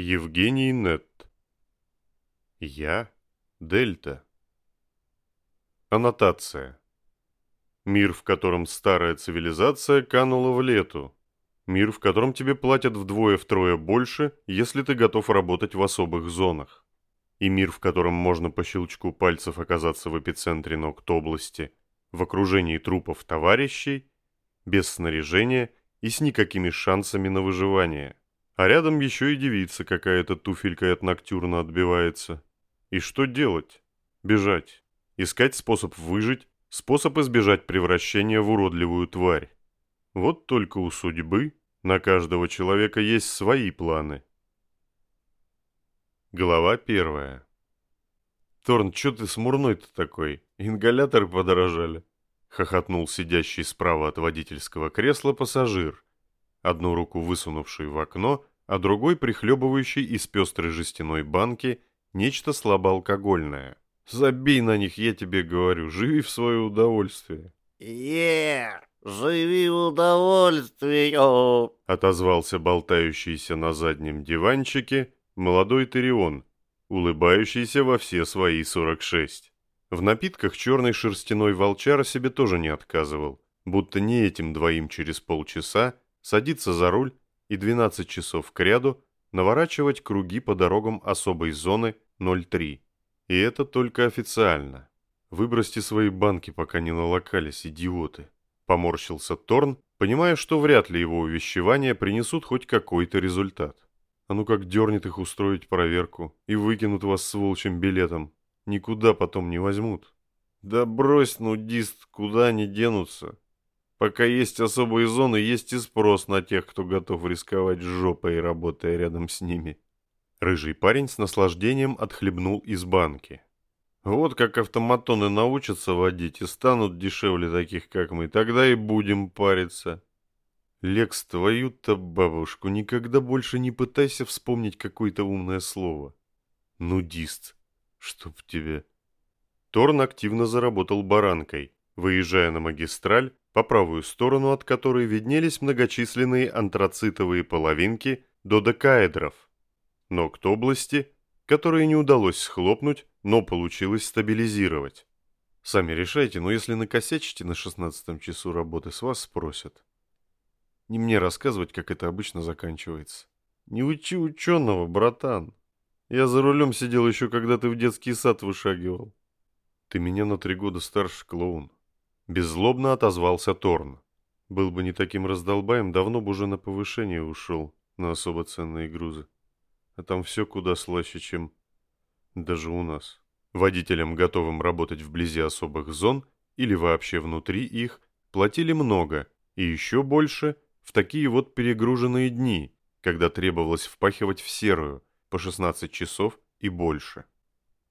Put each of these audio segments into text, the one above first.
Евгений Нетт. Я Дельта. Аннотация. Мир, в котором старая цивилизация канула в лету. Мир, в котором тебе платят вдвое-втрое больше, если ты готов работать в особых зонах. И мир, в котором можно по щелчку пальцев оказаться в эпицентре Нокт-области, в окружении трупов товарищей, без снаряжения и с никакими шансами на выживание. А рядом еще и девица какая-то туфелькой от ноктюрна отбивается. И что делать? Бежать. Искать способ выжить, способ избежать превращения в уродливую тварь. Вот только у судьбы на каждого человека есть свои планы. Глава первая. «Торн, чё ты смурной-то такой? Ингалятор подорожали?» — хохотнул сидящий справа от водительского кресла пассажир, одну руку высунувший в окно, а другой прихлебывающий из пестрой жестяной банки нечто слабоалкогольное. «Забей на них, я тебе говорю, живи в свое удовольствие». «Е, живи в удовольствие!» отозвался болтающийся на заднем диванчике молодой Терион, улыбающийся во все свои сорок шесть. В напитках черный шерстяной волчар себе тоже не отказывал, будто не этим двоим через полчаса садиться за руль и 12 часов к ряду наворачивать круги по дорогам особой зоны 03. И это только официально. Выбросьте свои банки, пока не налокались, идиоты. Поморщился Торн, понимая, что вряд ли его увещевания принесут хоть какой-то результат. А ну как дернет их устроить проверку и выкинут вас с волчьим билетом. Никуда потом не возьмут. Да брось, нудист, куда они денутся? Пока есть особые зоны, есть и спрос на тех, кто готов рисковать жопой, работая рядом с ними. Рыжий парень с наслаждением отхлебнул из банки. Вот как автоматоны научатся водить и станут дешевле таких, как мы, тогда и будем париться. Лекс, твою-то бабушку, никогда больше не пытайся вспомнить какое-то умное слово. Нудист, чтоб тебе. Торн активно заработал баранкой, выезжая на магистраль, по правую сторону от которой виднелись многочисленные антрацитовые половинки додекаэдров, ногт области, которые не удалось схлопнуть, но получилось стабилизировать. Сами решайте, но если накосячите на шестнадцатом часу работы, с вас спросят. Не мне рассказывать, как это обычно заканчивается. Не учи ученого, братан. Я за рулем сидел еще, когда ты в детский сад вышагивал. Ты меня на три года старше, клоун. Беззлобно отозвался Торн. Был бы не таким раздолбаем, давно бы уже на повышение ушел на особо ценные грузы. А там все куда слаще, чем даже у нас. Водителям, готовым работать вблизи особых зон или вообще внутри их, платили много и еще больше в такие вот перегруженные дни, когда требовалось впахивать в серую по 16 часов и больше.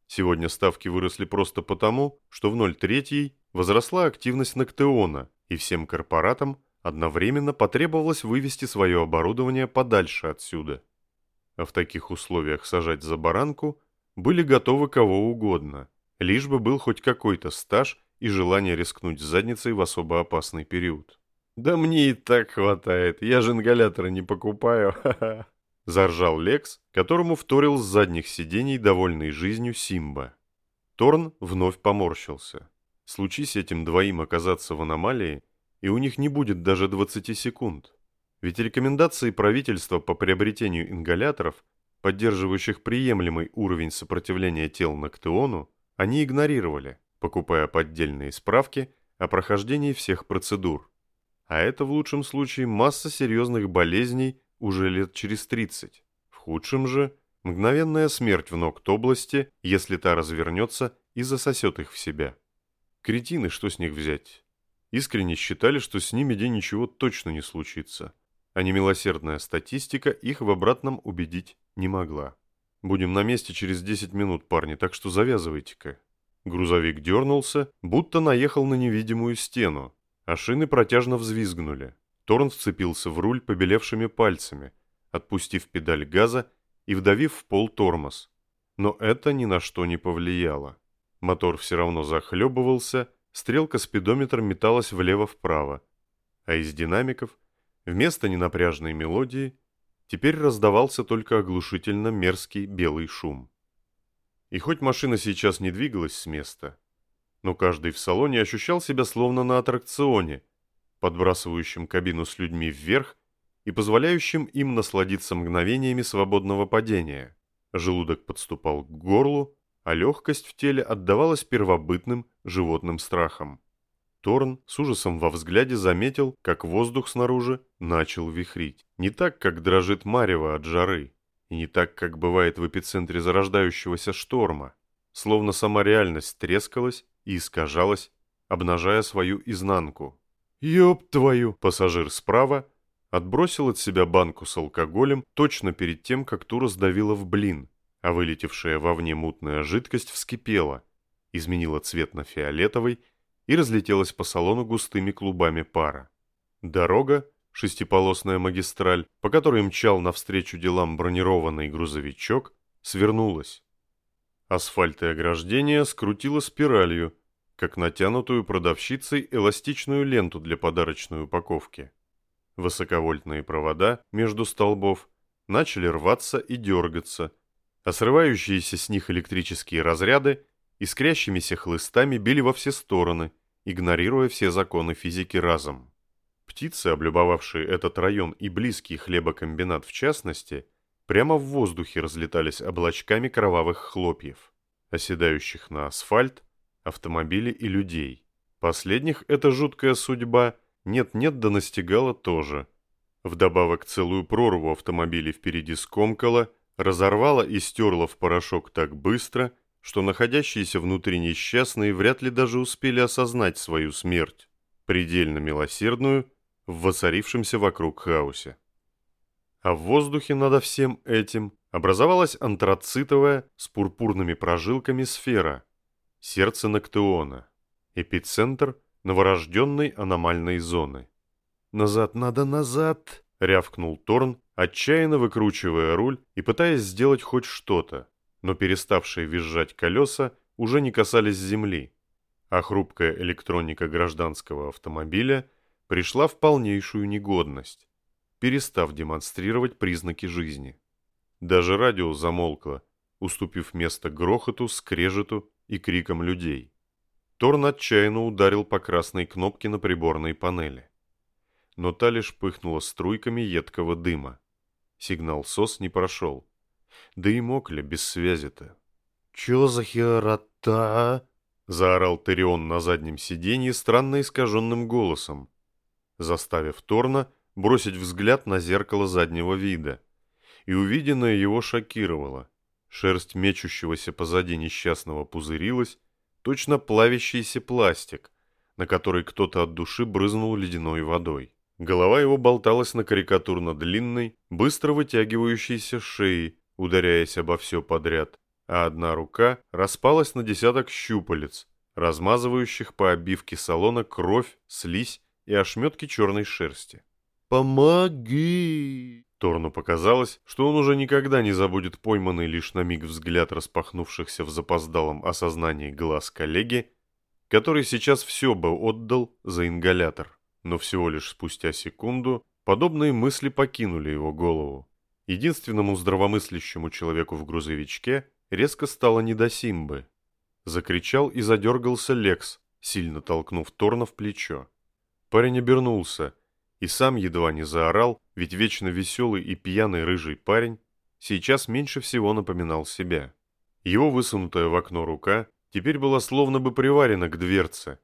Сегодня ставки выросли просто потому, что в 03 возросла активность Ноктеона, и всем корпоратам одновременно потребовалось вывести свое оборудование подальше отсюда. А в таких условиях сажать за баранку были готовы кого угодно, лишь бы был хоть какой-то стаж и желание рискнуть задницей в особо опасный период. «Да мне и так хватает, я же ингаляторы не покупаю, ха-ха!» Заржал Лекс, которому вторил с задних сидений довольный жизнью Симба. Торн вновь поморщился. Случись этим двоим оказаться в аномалии, и у них не будет даже 20 секунд. Ведь рекомендации правительства по приобретению ингаляторов, поддерживающих приемлемый уровень сопротивления тел Ноктеону, они игнорировали, покупая поддельные справки о прохождении всех процедур. А это в лучшем случае масса серьезных болезней уже лет через 30. В худшем же – мгновенная смерть в ногт области, если та развернется и засосет их в себя. Кретины, что с них взять? Искренне считали, что с ними день ничего точно не случится, а немилосердная статистика их в обратном убедить не могла. Будем на месте через 10 минут, парни, так что завязывайте-ка. Грузовик дернулся, будто наехал на невидимую стену, а шины протяжно взвизгнули. Торн вцепился в руль побелевшими пальцами, отпустив педаль газа и вдавив в пол тормоз. Но это ни на что не повлияло. Мотор все равно захлебывался, стрелка спидометра металась влево-вправо, а из динамиков вместо ненапряжной мелодии Теперь раздавался только оглушительно мерзкий белый шум. И хоть машина сейчас не двигалась с места, но каждый в салоне ощущал себя словно на аттракционе, подбрасывающем кабину с людьми вверх и позволяющим им насладиться мгновениями свободного падения. Желудок подступал к горлу, а легкость в теле отдавалась первобытным животным страхам. Торн с ужасом во взгляде заметил, как воздух снаружи начал вихрить. Не так, как дрожит марево от жары, и не так, как бывает в эпицентре зарождающегося шторма. Словно сама реальность трескалась и искажалась, обнажая свою изнанку. «Ёб твою!» Пассажир справа отбросил от себя банку с алкоголем точно перед тем, как ту раздавила в блин, а вылетевшая вовне мутная жидкость вскипела, изменила цвет на фиолетовый и разлетелась по салону густыми клубами пара. Дорога, шестиполосная магистраль, по которой мчал навстречу делам бронированный грузовичок, свернулась. Асфальт и ограждение скрутило спиралью, как натянутую продавщицей эластичную ленту для подарочной упаковки. Высоковольтные провода между столбов начали рваться и дергаться, а срывающиеся с них электрические разряды искрящимися хлыстами били во все стороны, игнорируя все законы физики разом. Птицы, облюбовавшие этот район и близкий хлебокомбинат в частности, прямо в воздухе разлетались облачками кровавых хлопьев, оседающих на асфальт, автомобили и людей. Последних эта жуткая судьба нет-нет да настигала тоже. Вдобавок целую прорву автомобилей впереди скомкала, разорвала и стерла в порошок так быстро, что находящиеся внутри несчастные вряд ли даже успели осознать свою смерть, предельно милосердную, в воцарившемся вокруг хаосе. А в воздухе над всем этим образовалась антрацитовая с пурпурными прожилками сфера, сердце Ноктеона, эпицентр новорожденной аномальной зоны. «Назад надо, назад!» — рявкнул Торн, отчаянно выкручивая руль и пытаясь сделать хоть что-то но переставшие визжать колеса уже не касались земли, а хрупкая электроника гражданского автомобиля пришла в полнейшую негодность, перестав демонстрировать признаки жизни. Даже радио замолкло, уступив место грохоту, скрежету и крикам людей. Торн отчаянно ударил по красной кнопке на приборной панели. Но та лишь пыхнула струйками едкого дыма. Сигнал СОС не прошел. Да и мог ли без связи-то? «Чё за херота?» — заорал Терион на заднем сиденье странно искаженным голосом, заставив Торна бросить взгляд на зеркало заднего вида. И увиденное его шокировало. Шерсть мечущегося позади несчастного пузырилась, точно плавящийся пластик, на который кто-то от души брызнул ледяной водой. Голова его болталась на карикатурно длинной, быстро вытягивающейся шее, ударяясь обо все подряд, а одна рука распалась на десяток щупалец, размазывающих по обивке салона кровь, слизь и ошметки черной шерсти. «Помоги!» Торну показалось, что он уже никогда не забудет пойманный лишь на миг взгляд распахнувшихся в запоздалом осознании глаз коллеги, который сейчас все бы отдал за ингалятор. Но всего лишь спустя секунду подобные мысли покинули его голову. Единственному здравомыслящему человеку в грузовичке резко стало не до Симбы. Закричал и задергался Лекс, сильно толкнув Торна в плечо. Парень обернулся и сам едва не заорал, ведь вечно веселый и пьяный рыжий парень сейчас меньше всего напоминал себя. Его высунутая в окно рука теперь была словно бы приварена к дверце,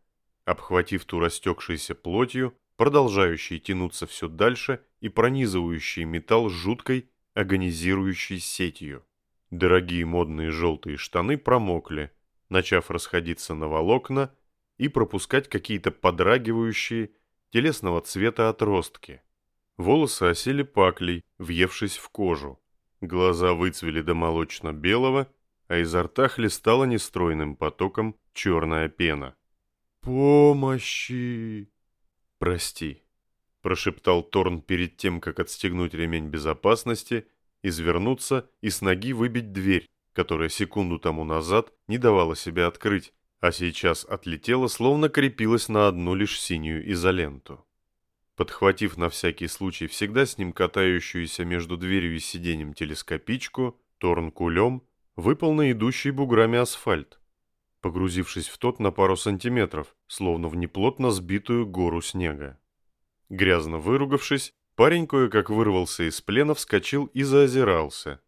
обхватив ту растекшейся плотью, продолжающей тянуться все дальше и пронизывающей металл жуткой агонизирующей сетью. Дорогие модные желтые штаны промокли, начав расходиться на волокна и пропускать какие-то подрагивающие телесного цвета отростки. Волосы осели паклей, въевшись в кожу. Глаза выцвели до молочно-белого, а изо рта хлестала нестройным потоком черная пена. «Помощи!» «Прости», прошептал Торн перед тем, как отстегнуть ремень безопасности, извернуться и с ноги выбить дверь, которая секунду тому назад не давала себя открыть, а сейчас отлетела, словно крепилась на одну лишь синюю изоленту. Подхватив на всякий случай всегда с ним катающуюся между дверью и сиденьем телескопичку, Торн кулем выпал на идущий буграми асфальт, погрузившись в тот на пару сантиметров, словно в неплотно сбитую гору снега. Грязно выругавшись, парень кое-как вырвался из плена, вскочил и заозирался,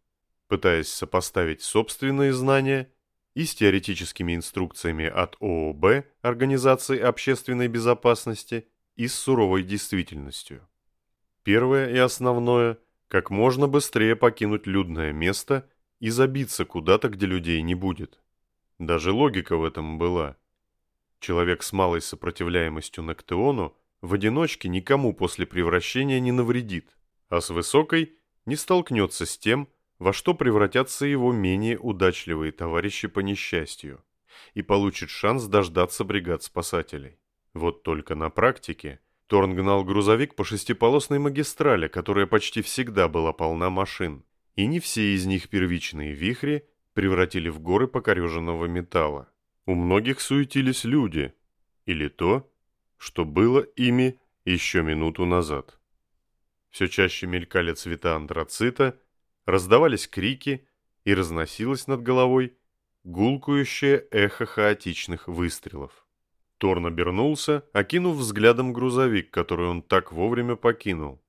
пытаясь сопоставить собственные знания и с теоретическими инструкциями от ООБ Организации общественной безопасности и с суровой действительностью. Первое и основное – как можно быстрее покинуть людное место и забиться куда-то, где людей не будет. Даже логика в этом была. Человек с малой сопротивляемостью Нактеону в одиночке никому после превращения не навредит, а с высокой не столкнется с тем, во что превратятся его менее удачливые товарищи по несчастью, и получит шанс дождаться бригад спасателей. Вот только на практике Торн гнал грузовик по шестиполосной магистрали, которая почти всегда была полна машин, и не все из них первичные вихри превратили в горы покореженного металла. У многих суетились люди, или то, что было ими еще минуту назад. Все чаще мелькали цвета антрацита, раздавались крики и разносилось над головой гулкующее эхо хаотичных выстрелов. Торн обернулся, окинув взглядом грузовик, который он так вовремя покинул.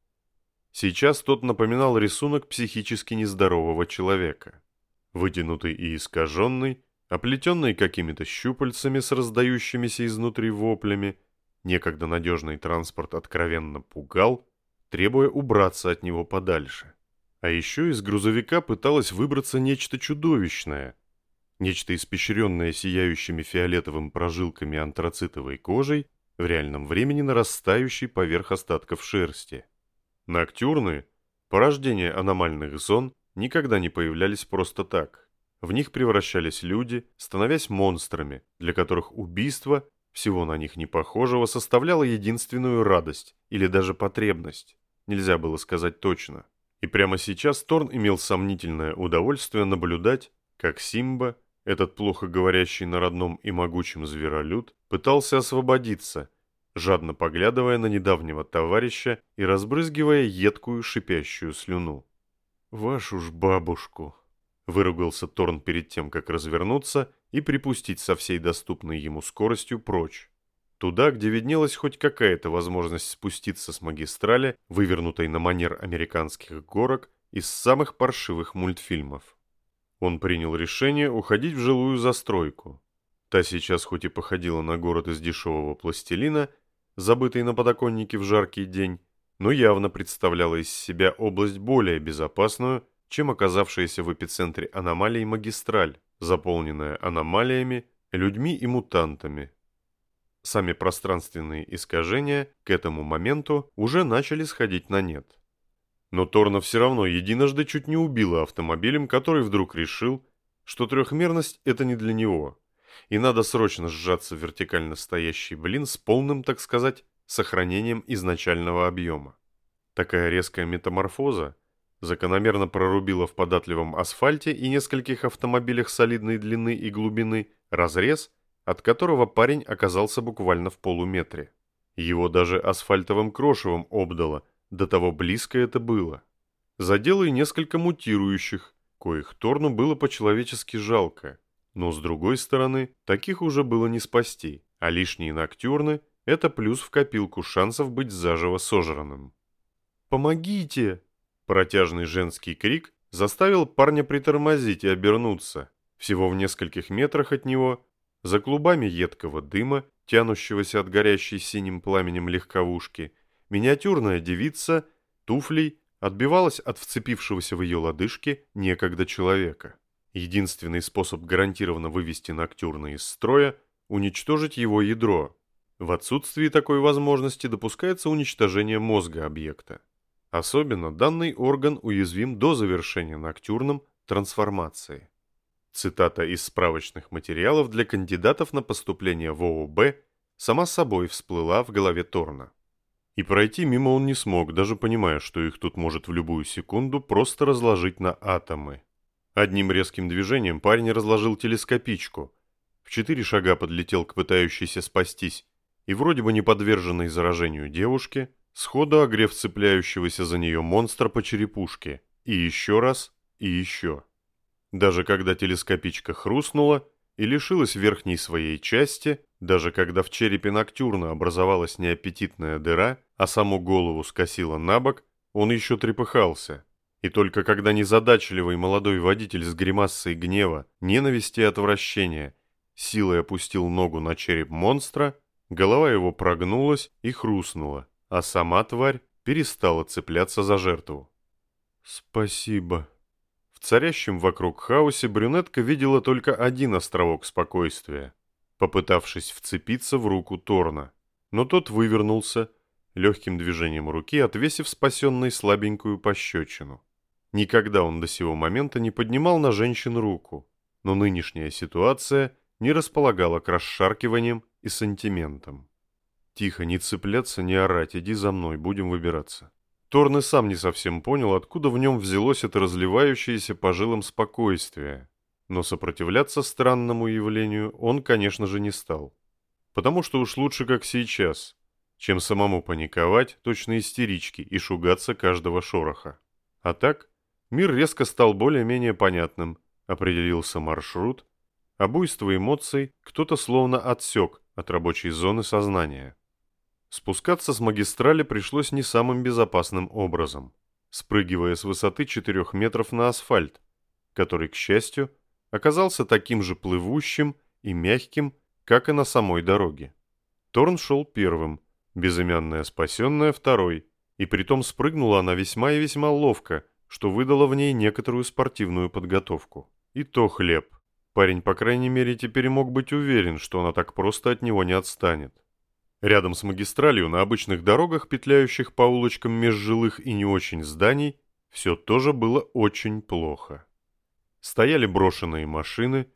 Сейчас тот напоминал рисунок психически нездорового человека. Вытянутый и искаженный, оплетенный какими-то щупальцами с раздающимися изнутри воплями, некогда надежный транспорт откровенно пугал, требуя убраться от него подальше. А еще из грузовика пыталось выбраться нечто чудовищное. Нечто испещренное сияющими фиолетовым прожилками антрацитовой кожей, в реальном времени нарастающей поверх остатков шерсти. Ноктюрны, порождение аномальных зон, никогда не появлялись просто так. В них превращались люди, становясь монстрами, для которых убийство, всего на них не похожего, составляло единственную радость или даже потребность. Нельзя было сказать точно. И прямо сейчас Торн имел сомнительное удовольствие наблюдать, как Симба, этот плохо говорящий на родном и могучем зверолюд, пытался освободиться, жадно поглядывая на недавнего товарища и разбрызгивая едкую шипящую слюну. «Вашу ж бабушку!» – выругался Торн перед тем, как развернуться и припустить со всей доступной ему скоростью прочь. Туда, где виднелась хоть какая-то возможность спуститься с магистрали, вывернутой на манер американских горок из самых паршивых мультфильмов. Он принял решение уходить в жилую застройку. Та сейчас хоть и походила на город из дешевого пластилина, забытый на подоконнике в жаркий день, но явно представляла из себя область более безопасную, чем оказавшаяся в эпицентре аномалий магистраль, заполненная аномалиями, людьми и мутантами, Сами пространственные искажения к этому моменту уже начали сходить на нет. Но Торна все равно единожды чуть не убила автомобилем, который вдруг решил, что трехмерность – это не для него, и надо срочно сжаться в вертикально стоящий блин с полным, так сказать, сохранением изначального объема. Такая резкая метаморфоза закономерно прорубила в податливом асфальте и нескольких автомобилях солидной длины и глубины разрез – от которого парень оказался буквально в полуметре. Его даже асфальтовым крошевом обдало, до того близко это было. Задело и несколько мутирующих, коих Торну было по-человечески жалко. Но с другой стороны, таких уже было не спасти, а лишние ноктюрны – это плюс в копилку шансов быть заживо сожранным. «Помогите!» Протяжный женский крик заставил парня притормозить и обернуться. Всего в нескольких метрах от него за клубами едкого дыма, тянущегося от горящей синим пламенем легковушки, миниатюрная девица туфлей отбивалась от вцепившегося в ее лодыжки некогда человека. Единственный способ гарантированно вывести Ноктюрна из строя – уничтожить его ядро. В отсутствии такой возможности допускается уничтожение мозга объекта. Особенно данный орган уязвим до завершения Ноктюрном трансформации. Цитата из справочных материалов для кандидатов на поступление в ООБ сама собой всплыла в голове Торна. И пройти мимо он не смог, даже понимая, что их тут может в любую секунду просто разложить на атомы. Одним резким движением парень разложил телескопичку. В четыре шага подлетел к пытающейся спастись и вроде бы не подверженной заражению девушке, сходу огрев цепляющегося за нее монстра по черепушке. И еще раз, и еще. Даже когда телескопичка хрустнула и лишилась верхней своей части, даже когда в черепе Ноктюрна образовалась неаппетитная дыра, а саму голову скосила на бок, он еще трепыхался. И только когда незадачливый молодой водитель с гримасой гнева, ненависти и отвращения силой опустил ногу на череп монстра, голова его прогнулась и хрустнула, а сама тварь перестала цепляться за жертву. «Спасибо». В царящем вокруг хаосе брюнетка видела только один островок спокойствия, попытавшись вцепиться в руку Торна. Но тот вывернулся, легким движением руки отвесив спасенной слабенькую пощечину. Никогда он до сего момента не поднимал на женщин руку, но нынешняя ситуация не располагала к расшаркиваниям и сантиментам. «Тихо, не цепляться, не орать, иди за мной, будем выбираться». Торн и сам не совсем понял, откуда в нем взялось это разливающееся по жилам спокойствие. Но сопротивляться странному явлению он, конечно же, не стал. Потому что уж лучше, как сейчас, чем самому паниковать, точно истерички, и шугаться каждого шороха. А так, мир резко стал более-менее понятным, определился маршрут, а буйство эмоций кто-то словно отсек от рабочей зоны сознания. Спускаться с магистрали пришлось не самым безопасным образом, спрыгивая с высоты 4 метров на асфальт, который, к счастью, оказался таким же плывущим и мягким, как и на самой дороге. Торн шел первым, безымянная спасенная второй, и притом спрыгнула она весьма и весьма ловко, что выдало в ней некоторую спортивную подготовку. И то хлеб. Парень, по крайней мере, теперь мог быть уверен, что она так просто от него не отстанет. Рядом с магистралью на обычных дорогах, петляющих по улочкам межжилых и не очень зданий, все тоже было очень плохо. Стояли брошенные машины,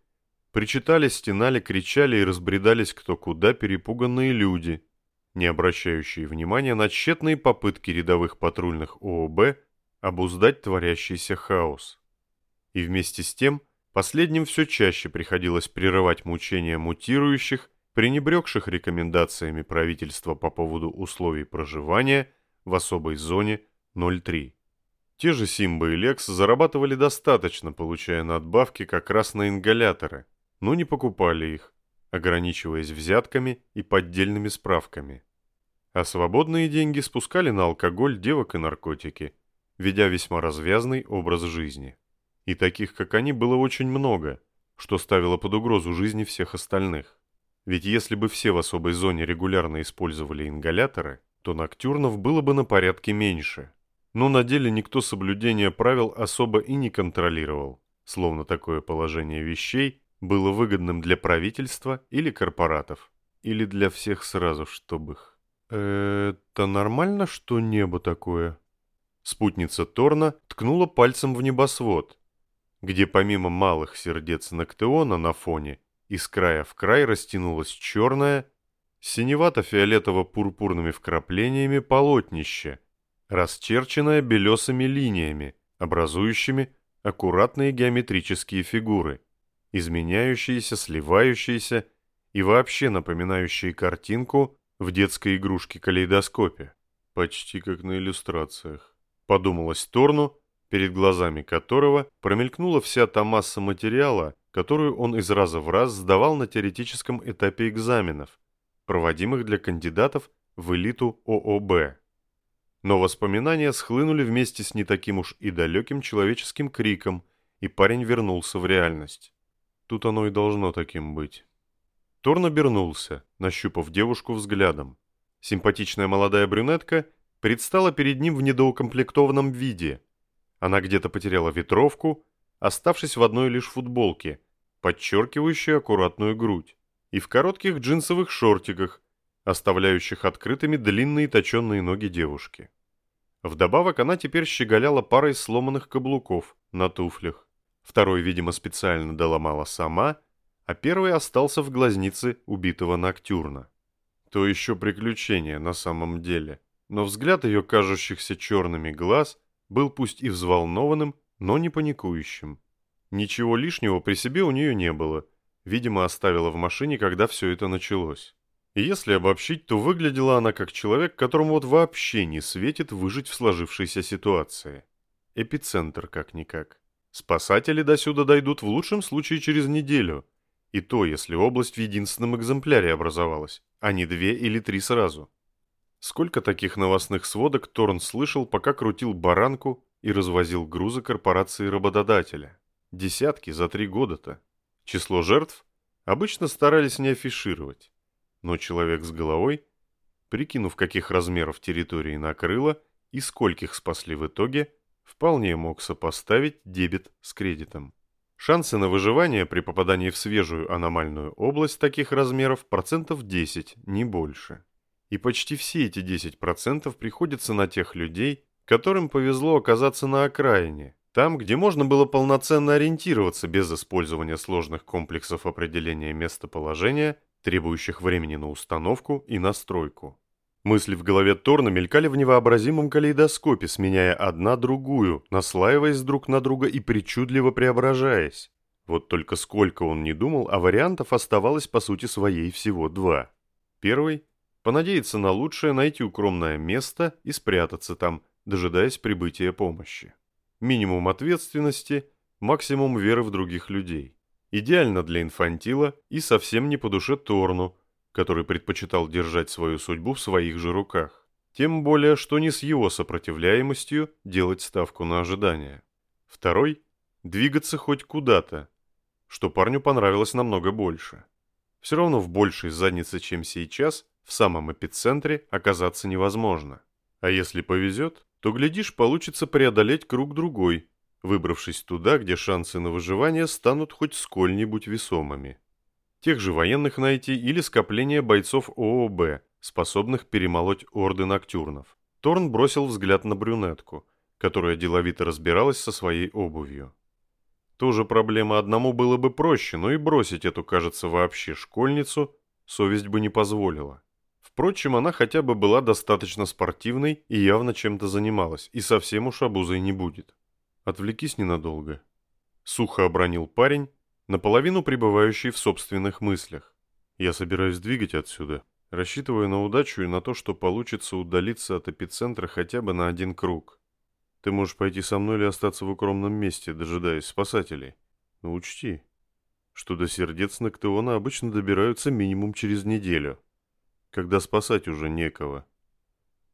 причитали, стенали, кричали и разбредались кто куда перепуганные люди, не обращающие внимания на тщетные попытки рядовых патрульных ООБ обуздать творящийся хаос. И вместе с тем, последним все чаще приходилось прерывать мучения мутирующих пренебрегших рекомендациями правительства по поводу условий проживания в особой зоне 03. Те же Симба и Лекс зарабатывали достаточно, получая надбавки как раз на ингаляторы, но не покупали их, ограничиваясь взятками и поддельными справками. А свободные деньги спускали на алкоголь, девок и наркотики, ведя весьма развязный образ жизни. И таких, как они, было очень много, что ставило под угрозу жизни всех остальных. Ведь если бы все в особой зоне регулярно использовали ингаляторы, то ноктюрнов было бы на порядке меньше. Но на деле никто соблюдение правил особо и не контролировал, словно такое положение вещей было выгодным для правительства или корпоратов, или для всех сразу, чтобы их. «Это нормально, что небо такое?» Спутница Торна ткнула пальцем в небосвод, где помимо малых сердец Ноктеона на фоне из края в край растянулось черное, синевато-фиолетово-пурпурными вкраплениями полотнище, расчерченное белесыми линиями, образующими аккуратные геометрические фигуры, изменяющиеся, сливающиеся и вообще напоминающие картинку в детской игрушке-калейдоскопе. Почти как на иллюстрациях. Подумалось Торну, перед глазами которого промелькнула вся та масса материала, которую он из раза в раз сдавал на теоретическом этапе экзаменов, проводимых для кандидатов в элиту ООБ. Но воспоминания схлынули вместе с не таким уж и далеким человеческим криком, и парень вернулся в реальность. Тут оно и должно таким быть. Торн обернулся, нащупав девушку взглядом. Симпатичная молодая брюнетка предстала перед ним в недоукомплектованном виде. Она где-то потеряла ветровку, оставшись в одной лишь футболке, подчеркивающей аккуратную грудь, и в коротких джинсовых шортиках, оставляющих открытыми длинные точенные ноги девушки. Вдобавок она теперь щеголяла парой сломанных каблуков на туфлях. Второй, видимо, специально доломала сама, а первый остался в глазнице убитого Ноктюрна. То еще приключение на самом деле, но взгляд ее кажущихся черными глаз был пусть и взволнованным, но не паникующим. Ничего лишнего при себе у нее не было. Видимо, оставила в машине, когда все это началось. Если обобщить, то выглядела она как человек, которому вот вообще не светит выжить в сложившейся ситуации. Эпицентр как-никак. Спасатели до сюда дойдут в лучшем случае через неделю. И то, если область в единственном экземпляре образовалась, а не две или три сразу. Сколько таких новостных сводок Торн слышал, пока крутил баранку и развозил грузы корпорации работодателя. Десятки за три года-то. Число жертв обычно старались не афишировать. Но человек с головой, прикинув, каких размеров территории накрыло и скольких спасли в итоге, вполне мог сопоставить дебет с кредитом. Шансы на выживание при попадании в свежую аномальную область таких размеров процентов 10, не больше. И почти все эти 10% приходятся на тех людей, которым повезло оказаться на окраине, там, где можно было полноценно ориентироваться без использования сложных комплексов определения местоположения, требующих времени на установку и настройку. Мысли в голове Торна мелькали в невообразимом калейдоскопе, сменяя одна другую, наслаиваясь друг на друга и причудливо преображаясь. Вот только сколько он не думал, а вариантов оставалось по сути своей всего два. Первый – понадеяться на лучшее, найти укромное место и спрятаться там, дожидаясь прибытия помощи. Минимум ответственности, максимум веры в других людей. Идеально для инфантила и совсем не по душе Торну – который предпочитал держать свою судьбу в своих же руках. Тем более, что не с его сопротивляемостью делать ставку на ожидание. Второй – двигаться хоть куда-то, что парню понравилось намного больше. Все равно в большей заднице, чем сейчас, в самом эпицентре оказаться невозможно. А если повезет, то, глядишь, получится преодолеть круг другой, выбравшись туда, где шансы на выживание станут хоть сколь-нибудь весомыми тех же военных найти или скопление бойцов ООБ, способных перемолоть орды ноктюрнов. Торн бросил взгляд на брюнетку, которая деловито разбиралась со своей обувью. Тоже проблема одному было бы проще, но и бросить эту, кажется, вообще школьницу совесть бы не позволила. Впрочем, она хотя бы была достаточно спортивной и явно чем-то занималась, и совсем уж обузой не будет. Отвлекись ненадолго. Сухо обронил парень, наполовину пребывающий в собственных мыслях. Я собираюсь двигать отсюда, рассчитывая на удачу и на то, что получится удалиться от эпицентра хотя бы на один круг. Ты можешь пойти со мной или остаться в укромном месте, дожидаясь спасателей. Но учти, что до сердец Ноктеона обычно добираются минимум через неделю, когда спасать уже некого.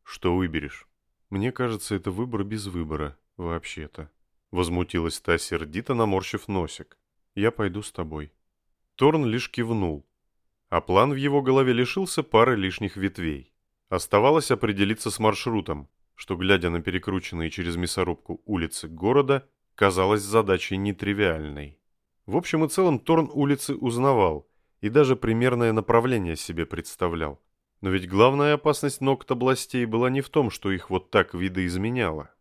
Что выберешь? Мне кажется, это выбор без выбора, вообще-то. Возмутилась та сердито, наморщив носик. Я пойду с тобой». Торн лишь кивнул, а план в его голове лишился пары лишних ветвей. Оставалось определиться с маршрутом, что, глядя на перекрученные через мясорубку улицы города, казалось задачей нетривиальной. В общем и целом Торн улицы узнавал и даже примерное направление себе представлял. Но ведь главная опасность ногт областей была не в том, что их вот так видоизменяло.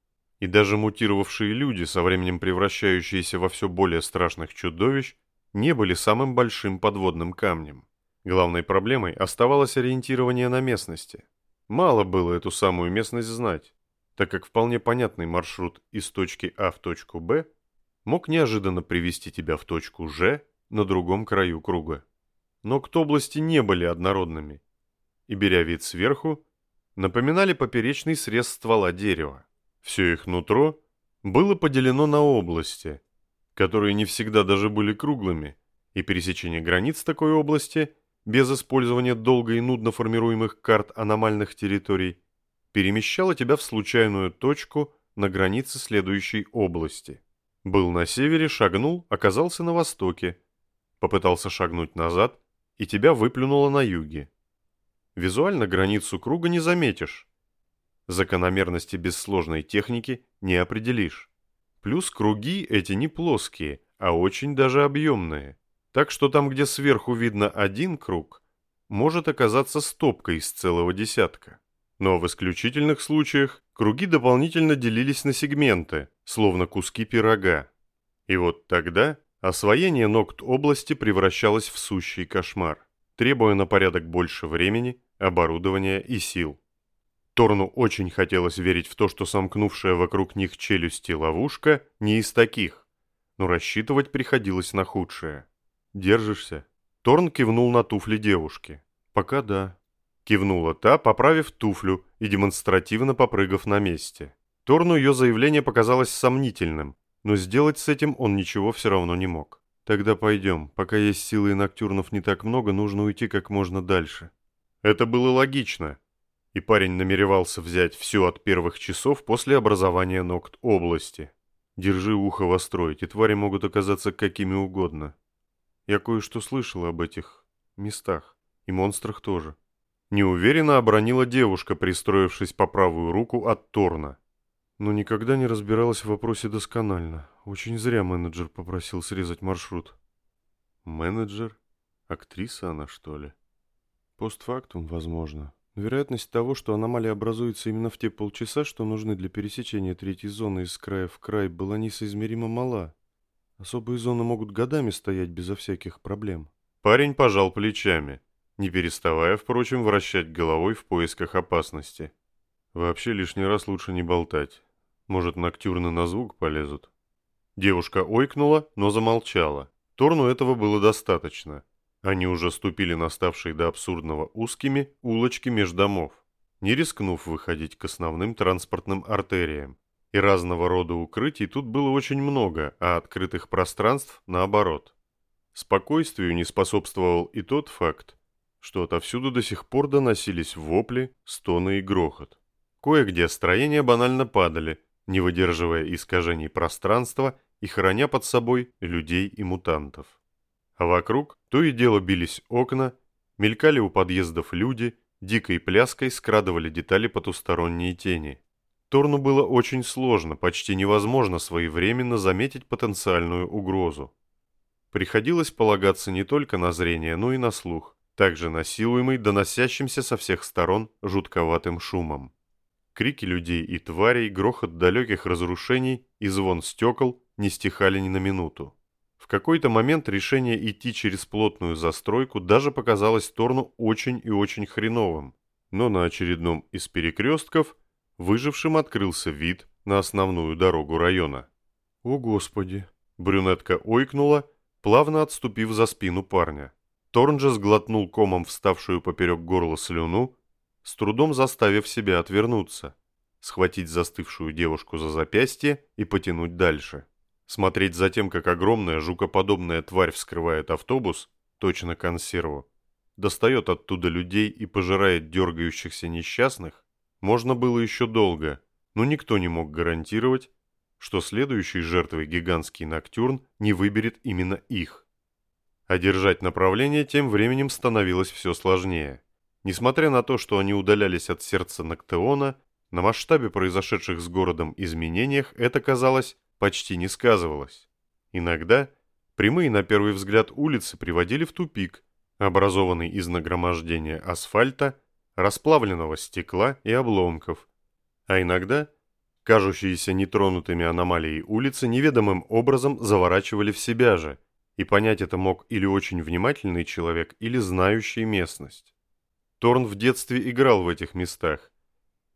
И даже мутировавшие люди, со временем превращающиеся во все более страшных чудовищ, не были самым большим подводным камнем. Главной проблемой оставалось ориентирование на местности. Мало было эту самую местность знать, так как вполне понятный маршрут из точки А в точку Б мог неожиданно привести тебя в точку Ж на другом краю круга. Но к области не были однородными, и, беря вид сверху, напоминали поперечный срез ствола дерева. Все их нутро было поделено на области, которые не всегда даже были круглыми, и пересечение границ такой области, без использования долго и нудно формируемых карт аномальных территорий, перемещало тебя в случайную точку на границе следующей области. Был на севере, шагнул, оказался на востоке. Попытался шагнуть назад, и тебя выплюнуло на юге. Визуально границу круга не заметишь, Закономерности без сложной техники не определишь. Плюс круги эти не плоские, а очень даже объемные. Так что там, где сверху видно один круг, может оказаться стопка из целого десятка. Но в исключительных случаях круги дополнительно делились на сегменты, словно куски пирога. И вот тогда освоение ногт области превращалось в сущий кошмар, требуя на порядок больше времени, оборудования и сил. Торну очень хотелось верить в то, что сомкнувшая вокруг них челюсти ловушка не из таких, но рассчитывать приходилось на худшее. «Держишься?» Торн кивнул на туфли девушки. «Пока да», — кивнула та, поправив туфлю и демонстративно попрыгав на месте. Торну ее заявление показалось сомнительным, но сделать с этим он ничего все равно не мог. «Тогда пойдем. Пока есть силы и ноктюрнов не так много, нужно уйти как можно дальше». Это было логично, и парень намеревался взять все от первых часов после образования Нокт области. Держи ухо востро, эти твари могут оказаться какими угодно. Я кое-что слышал об этих местах, и монстрах тоже. Неуверенно обронила девушка, пристроившись по правую руку от Торна. Но никогда не разбиралась в вопросе досконально. Очень зря менеджер попросил срезать маршрут. Менеджер? Актриса она, что ли? Постфактум, возможно. Вероятность того, что аномалия образуется именно в те полчаса, что нужны для пересечения третьей зоны из края в край, была несоизмеримо мала. Особые зоны могут годами стоять безо всяких проблем. Парень пожал плечами, не переставая, впрочем, вращать головой в поисках опасности. Вообще лишний раз лучше не болтать. Может, ноктюрны на звук полезут? Девушка ойкнула, но замолчала. Торну этого было достаточно. Они уже ступили на ставшие до абсурдного узкими улочки меж домов, не рискнув выходить к основным транспортным артериям. И разного рода укрытий тут было очень много, а открытых пространств наоборот. Спокойствию не способствовал и тот факт, что отовсюду до сих пор доносились вопли, стоны и грохот. Кое-где строения банально падали, не выдерживая искажений пространства и храня под собой людей и мутантов. А вокруг то и дело бились окна, мелькали у подъездов люди, дикой пляской скрадывали детали потусторонние тени. Торну было очень сложно, почти невозможно своевременно заметить потенциальную угрозу. Приходилось полагаться не только на зрение, но и на слух, также насилуемый доносящимся со всех сторон жутковатым шумом. Крики людей и тварей, грохот далеких разрушений и звон стекол не стихали ни на минуту. В какой-то момент решение идти через плотную застройку даже показалось Торну очень и очень хреновым. Но на очередном из перекрестков выжившим открылся вид на основную дорогу района. «О, Господи!» Брюнетка ойкнула, плавно отступив за спину парня. Торн же сглотнул комом вставшую поперек горла слюну, с трудом заставив себя отвернуться, схватить застывшую девушку за запястье и потянуть дальше. Смотреть за тем, как огромная жукоподобная тварь вскрывает автобус, точно консерву, достает оттуда людей и пожирает дергающихся несчастных, можно было еще долго, но никто не мог гарантировать, что следующей жертвой гигантский Ноктюрн не выберет именно их. А держать направление тем временем становилось все сложнее. Несмотря на то, что они удалялись от сердца Ноктеона, на масштабе произошедших с городом изменениях это казалось почти не сказывалось. Иногда прямые на первый взгляд улицы приводили в тупик, образованный из нагромождения асфальта, расплавленного стекла и обломков, а иногда кажущиеся нетронутыми аномалией улицы неведомым образом заворачивали в себя же, и понять это мог или очень внимательный человек, или знающий местность. Торн в детстве играл в этих местах,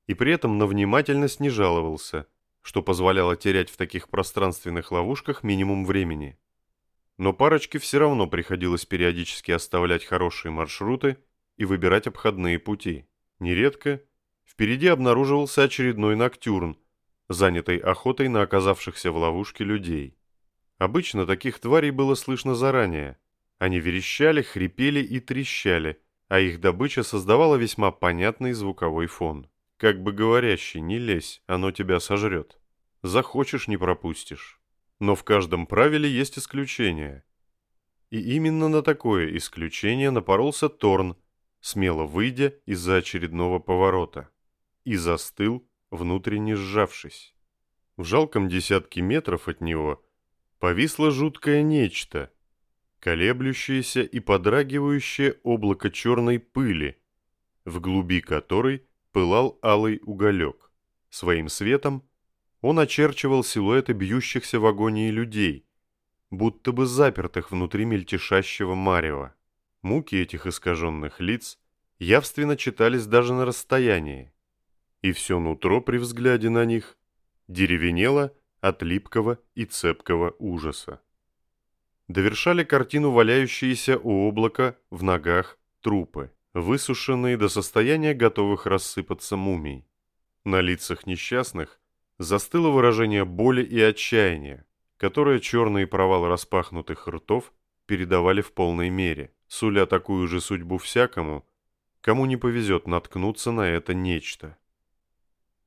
и при этом на внимательность не жаловался – что позволяло терять в таких пространственных ловушках минимум времени. Но парочке все равно приходилось периодически оставлять хорошие маршруты и выбирать обходные пути. Нередко впереди обнаруживался очередной ноктюрн, занятый охотой на оказавшихся в ловушке людей. Обычно таких тварей было слышно заранее. Они верещали, хрипели и трещали, а их добыча создавала весьма понятный звуковой фон. Как бы говорящий, не лезь, оно тебя сожрет. Захочешь, не пропустишь. Но в каждом правиле есть исключение. И именно на такое исключение напоролся Торн, смело выйдя из-за очередного поворота. И застыл, внутренне сжавшись. В жалком десятке метров от него повисло жуткое нечто, колеблющееся и подрагивающее облако черной пыли, в глуби которой пылал алый уголек. Своим светом он очерчивал силуэты бьющихся в агонии людей, будто бы запертых внутри мельтешащего марева. Муки этих искаженных лиц явственно читались даже на расстоянии, и все нутро при взгляде на них деревенело от липкого и цепкого ужаса. Довершали картину валяющиеся у облака в ногах трупы. высушенные до состояния готовых рассыпаться мумий. На лицах несчастных застыло выражение боли и отчаяния, которое черные провалы распахнутых ртов передавали в полной мере, суля такую же судьбу всякому, кому не повезет наткнуться на это нечто.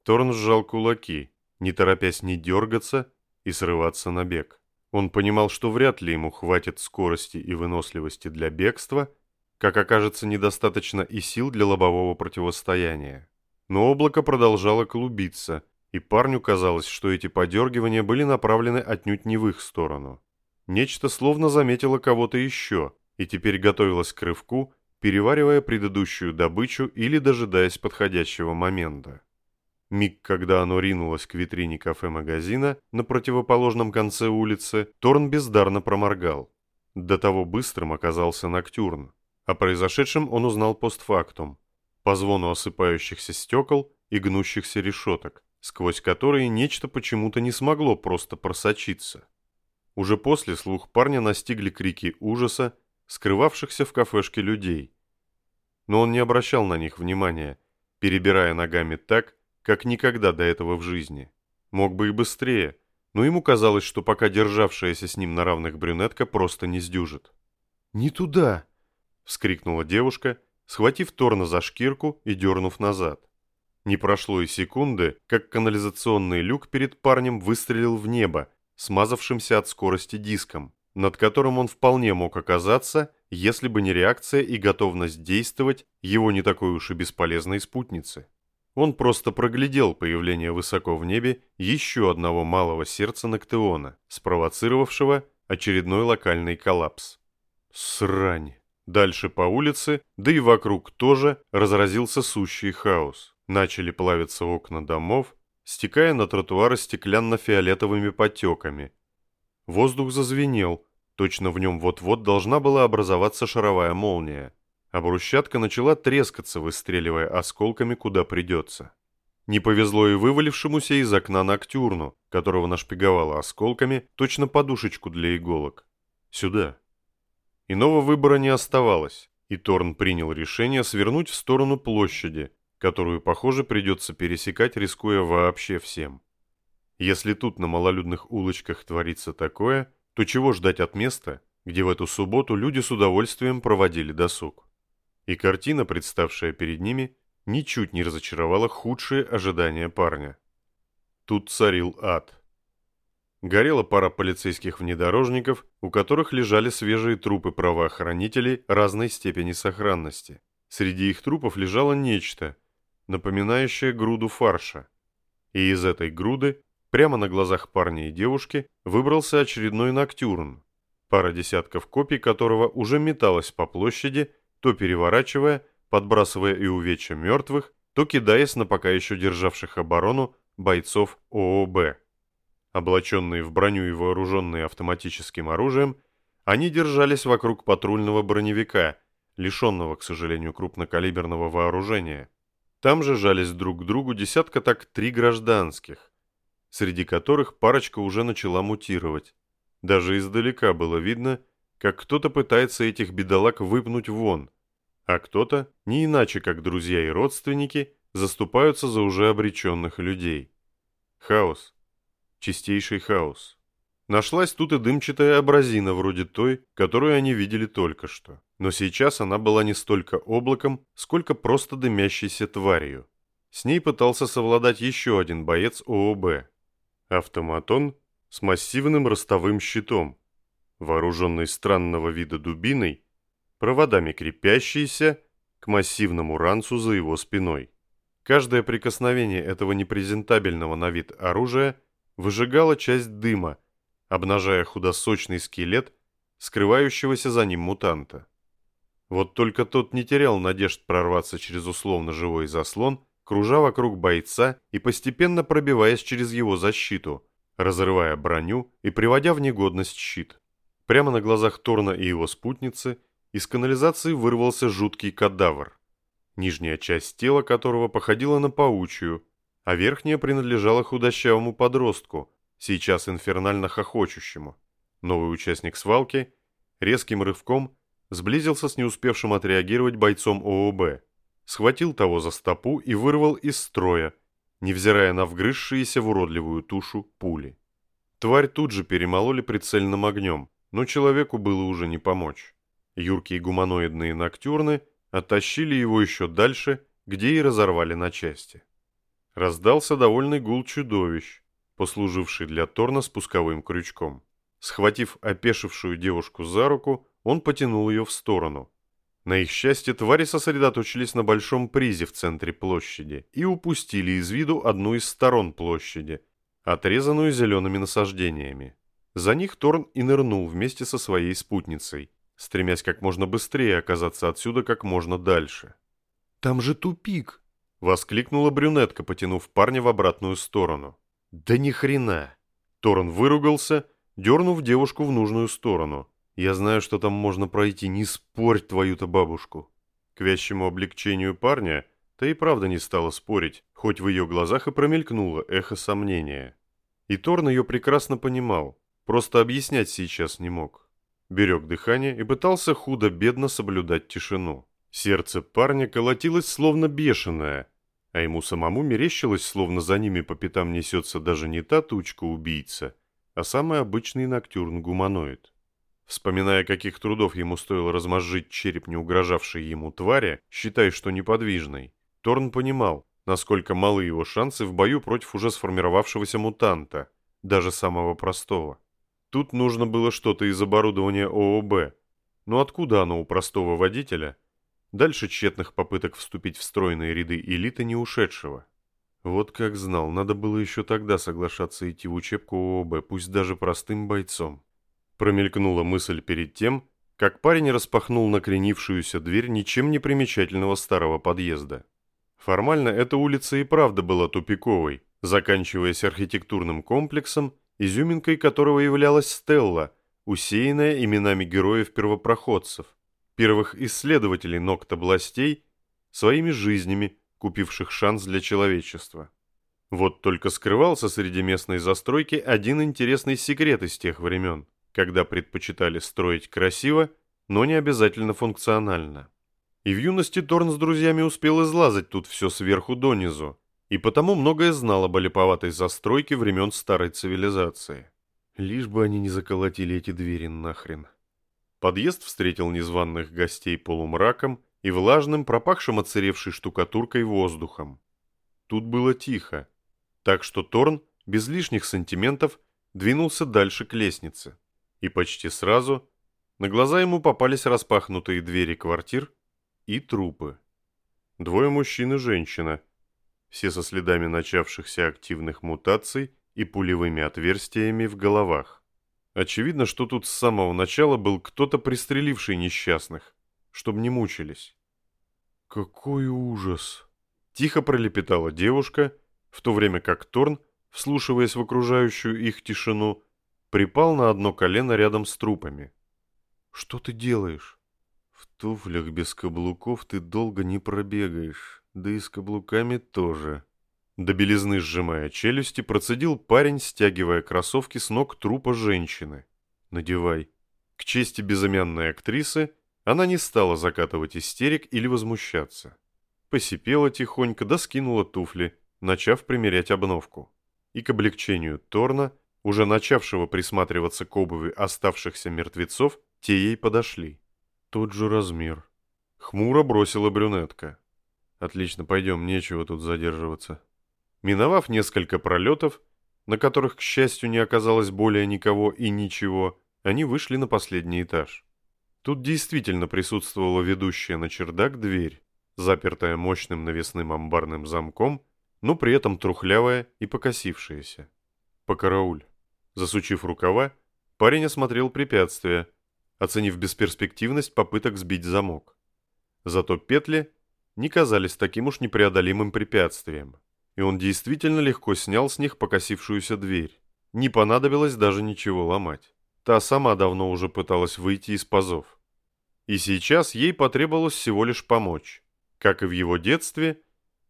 Торн сжал кулаки, не торопясь ни дергаться и срываться на бег. Он понимал, что вряд ли ему хватит скорости и выносливости для бегства, как окажется недостаточно и сил для лобового противостояния. Но облако продолжало клубиться, и парню казалось, что эти подергивания были направлены отнюдь не в их сторону. Нечто словно заметило кого-то еще, и теперь готовилось к рывку, переваривая предыдущую добычу или дожидаясь подходящего момента. Миг, когда оно ринулось к витрине кафе-магазина на противоположном конце улицы, Торн бездарно проморгал. До того быстрым оказался Ноктюрн. О произошедшем он узнал постфактум, по звону осыпающихся стекол и гнущихся решеток, сквозь которые нечто почему-то не смогло просто просочиться. Уже после слух парня настигли крики ужаса, скрывавшихся в кафешке людей. Но он не обращал на них внимания, перебирая ногами так, как никогда до этого в жизни. Мог бы и быстрее, но ему казалось, что пока державшаяся с ним на равных брюнетка просто не сдюжит. «Не туда!» — вскрикнула девушка, схватив Торна за шкирку и дернув назад. Не прошло и секунды, как канализационный люк перед парнем выстрелил в небо, смазавшимся от скорости диском, над которым он вполне мог оказаться, если бы не реакция и готовность действовать его не такой уж и бесполезной спутницы. Он просто проглядел появление высоко в небе еще одного малого сердца Ноктеона, спровоцировавшего очередной локальный коллапс. Срань! Дальше по улице, да и вокруг тоже, разразился сущий хаос. Начали плавиться окна домов, стекая на тротуары стеклянно-фиолетовыми потеками. Воздух зазвенел, точно в нем вот-вот должна была образоваться шаровая молния а брусчатка начала трескаться, выстреливая осколками куда придется. Не повезло и вывалившемуся из окна Ноктюрну, которого нашпиговало осколками, точно подушечку для иголок. Сюда. Иного выбора не оставалось, и Торн принял решение свернуть в сторону площади, которую, похоже, придется пересекать, рискуя вообще всем. Если тут на малолюдных улочках творится такое, то чего ждать от места, где в эту субботу люди с удовольствием проводили досуг? И картина, представшая перед ними, ничуть не разочаровала худшие ожидания парня. Тут царил ад. Горела пара полицейских внедорожников, у которых лежали свежие трупы правоохранителей разной степени сохранности. Среди их трупов лежало нечто, напоминающее груду фарша. И из этой груды, прямо на глазах парня и девушки, выбрался очередной ноктюрн, пара десятков копий которого уже металась по площади, то переворачивая, подбрасывая и увечья мертвых, то кидаясь на пока еще державших оборону бойцов ООБ. Облаченные в броню и вооруженные автоматическим оружием, они держались вокруг патрульного броневика, лишенного, к сожалению, крупнокалиберного вооружения. Там же жались друг к другу десятка так три гражданских, среди которых парочка уже начала мутировать. Даже издалека было видно, как кто-то пытается этих бедолаг выпнуть вон, а кто-то, не иначе как друзья и родственники, заступаются за уже обреченных людей. Хаос. Чистейший хаос. Нашлась тут и дымчатая абразина вроде той, которую они видели только что. Но сейчас она была не столько облаком, сколько просто дымящейся тварью. С ней пытался совладать еще один боец ООБ. Автоматон с массивным ростовым щитом, вооруженный странного вида дубиной проводами крепящиеся к массивному ранцу за его спиной. Каждое прикосновение этого непрезентабельного на вид оружия выжигало часть дыма, обнажая худосочный скелет, скрывающегося за ним мутанта. Вот только тот не терял надежд прорваться через условно живой заслон, кружа вокруг бойца и постепенно пробиваясь через его защиту, разрывая броню и приводя в негодность щит. Прямо на глазах Торна и его спутницы – из канализации вырвался жуткий кадавр, нижняя часть тела которого походила на паучью, а верхняя принадлежала худощавому подростку, сейчас инфернально хохочущему. Новый участник свалки резким рывком сблизился с не успевшим отреагировать бойцом ООБ, схватил того за стопу и вырвал из строя, невзирая на вгрызшиеся в уродливую тушу пули. Тварь тут же перемололи прицельным огнем, но человеку было уже не помочь. Юркие гуманоидные ноктюрны оттащили его еще дальше, где и разорвали на части. Раздался довольный гул чудовищ, послуживший для Торна спусковым крючком. Схватив опешившую девушку за руку, он потянул ее в сторону. На их счастье, твари сосредоточились на большом призе в центре площади и упустили из виду одну из сторон площади, отрезанную зелеными насаждениями. За них Торн и нырнул вместе со своей спутницей, стремясь как можно быстрее оказаться отсюда как можно дальше. «Там же тупик!» — воскликнула брюнетка, потянув парня в обратную сторону. «Да ни хрена!» Торн выругался, дернув девушку в нужную сторону. Я знаю, что там можно пройти, не спорь твою-то бабушку. К вящему облегчению парня та и правда не стала спорить, хоть в ее глазах и промелькнуло эхо сомнения. И Торн ее прекрасно понимал, просто объяснять сейчас не мог. Берег дыхание и пытался худо-бедно соблюдать тишину. Сердце парня колотилось словно бешеное, а ему самому мерещилось, словно за ними по пятам несется даже не та тучка-убийца, а самый обычный ноктюрн-гуманоид. Вспоминая, каких трудов ему стоило размозжить череп не угрожавшей ему твари, считая, что неподвижной, Торн понимал, насколько малы его шансы в бою против уже сформировавшегося мутанта, даже самого простого. Тут нужно было что-то из оборудования ООБ, но откуда оно у простого водителя? Дальше тщетных попыток вступить в стройные ряды элиты не ушедшего. Вот как знал, надо было еще тогда соглашаться идти в учебку ООБ, пусть даже простым бойцом. Промелькнула мысль перед тем, как парень распахнул накренившуюся дверь ничем не примечательного старого подъезда. Формально эта улица и правда была тупиковой, заканчиваясь архитектурным комплексом, изюминкой которого являлась стелла, усеянная именами героев-первопроходцев, первых исследователей ногтобластей, своими жизнями, купивших шанс для человечества. Вот только скрывался среди местной застройки один интересный секрет из тех времен когда предпочитали строить красиво, но не обязательно функционально. И в юности Торн с друзьями успел излазать тут все сверху донизу, и потому многое знал об олиповатой застройке времен старой цивилизации. Лишь бы они не заколотили эти двери нахрен. Подъезд встретил незваных гостей полумраком и влажным, пропахшим отсыревшей штукатуркой воздухом. Тут было тихо, так что Торн, без лишних сантиментов, двинулся дальше к лестнице. И почти сразу на глаза ему попались распахнутые двери квартир и трупы. Двое мужчин и женщина, все со следами начавшихся активных мутаций и пулевыми отверстиями в головах. Очевидно, что тут с самого начала был кто-то пристреливший несчастных, чтобы не мучились. «Какой ужас!» Тихо пролепетала девушка, в то время как Торн, вслушиваясь в окружающую их тишину, припал на одно колено рядом с трупами. «Что ты делаешь?» «В туфлях без каблуков ты долго не пробегаешь, да и с каблуками тоже». До белизны сжимая челюсти, процедил парень, стягивая кроссовки с ног трупа женщины. «Надевай». К чести безымянной актрисы, она не стала закатывать истерик или возмущаться. Посипела тихонько, да скинула туфли, начав примерять обновку. И к облегчению Торна – уже начавшего присматриваться к обуви оставшихся мертвецов, те ей подошли. Тот же размер. Хмуро бросила брюнетка. Отлично, пойдем, нечего тут задерживаться. Миновав несколько пролетов, на которых, к счастью, не оказалось более никого и ничего, они вышли на последний этаж. Тут действительно присутствовала ведущая на чердак дверь, запертая мощным навесным амбарным замком, но при этом трухлявая и покосившаяся. Покарауль. Засучив рукава, парень осмотрел препятствия, оценив бесперспективность попыток сбить замок. Зато петли не казались таким уж непреодолимым препятствием, и он действительно легко снял с них покосившуюся дверь. Не понадобилось даже ничего ломать. Та сама давно уже пыталась выйти из пазов. И сейчас ей потребовалось всего лишь помочь. Как и в его детстве,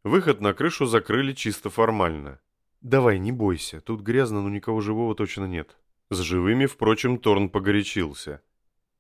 выход на крышу закрыли чисто формально. «Давай, не бойся, тут грязно, но никого живого точно нет». С живыми, впрочем, Торн погорячился.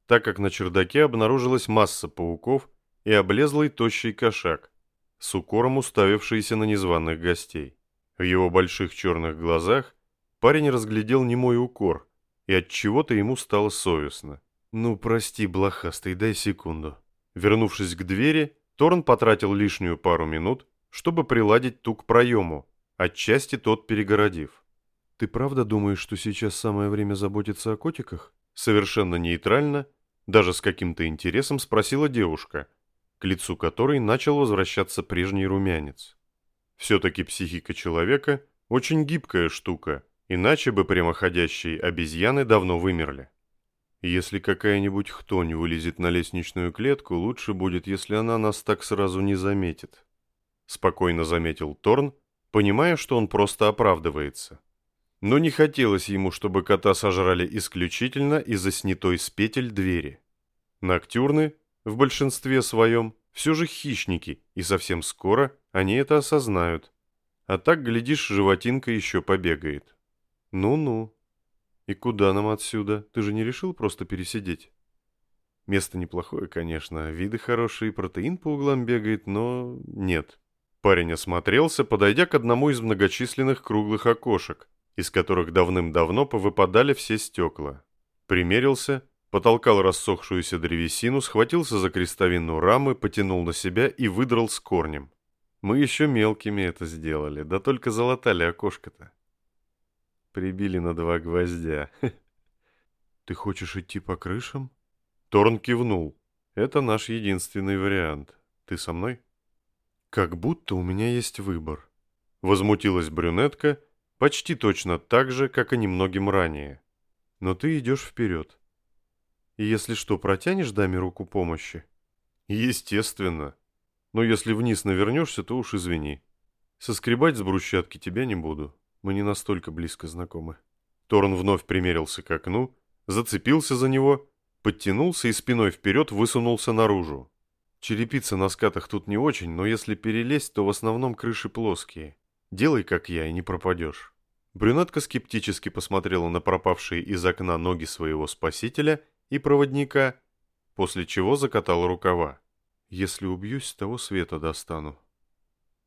так как на чердаке обнаружилась масса пауков и облезлый тощий кошак, с укором уставившийся на незваных гостей. В его больших черных глазах парень разглядел немой укор, и от чего то ему стало совестно. «Ну, прости, блохастый, дай секунду». Вернувшись к двери, Торн потратил лишнюю пару минут, чтобы приладить ту к проему, отчасти тот перегородив. «Ты правда думаешь, что сейчас самое время заботиться о котиках?» Совершенно нейтрально, даже с каким-то интересом спросила девушка, к лицу которой начал возвращаться прежний румянец. Все-таки психика человека очень гибкая штука, иначе бы прямоходящие обезьяны давно вымерли. Если какая-нибудь хтонь вылезет на лестничную клетку, лучше будет, если она нас так сразу не заметит. Спокойно заметил Торн, понимая, что он просто оправдывается. Но не хотелось ему, чтобы кота сожрали исключительно из-за снятой с петель двери. Ноктюрны, в большинстве своем, все же хищники, и совсем скоро они это осознают. А так, глядишь, животинка еще побегает. Ну-ну. И куда нам отсюда? Ты же не решил просто пересидеть? Место неплохое, конечно, виды хорошие, протеин по углам бегает, но нет. Парень осмотрелся, подойдя к одному из многочисленных круглых окошек, из которых давным-давно повыпадали все стекла. Примерился, потолкал рассохшуюся древесину, схватился за крестовину рамы, потянул на себя и выдрал с корнем. Мы еще мелкими это сделали, да только залатали окошко-то. Прибили на два гвоздя. Ты хочешь идти по крышам? Торн кивнул. Это наш единственный вариант. Ты со мной? Как будто у меня есть выбор. Возмутилась брюнетка, Почти точно так же, как и немногим ранее. Но ты идешь вперед. И если что, протянешь даме руку помощи? Естественно. Но если вниз навернешься, то уж извини. Соскребать с брусчатки тебя не буду. Мы не настолько близко знакомы. Торн вновь примерился к окну, зацепился за него, подтянулся и спиной вперед высунулся наружу. Черепица на скатах тут не очень, но если перелезть, то в основном крыши плоские. Делай, как я, и не пропадешь. Брюнетка скептически посмотрела на пропавшие из окна ноги своего спасителя и проводника, после чего закатала рукава. «Если убьюсь, того света достану.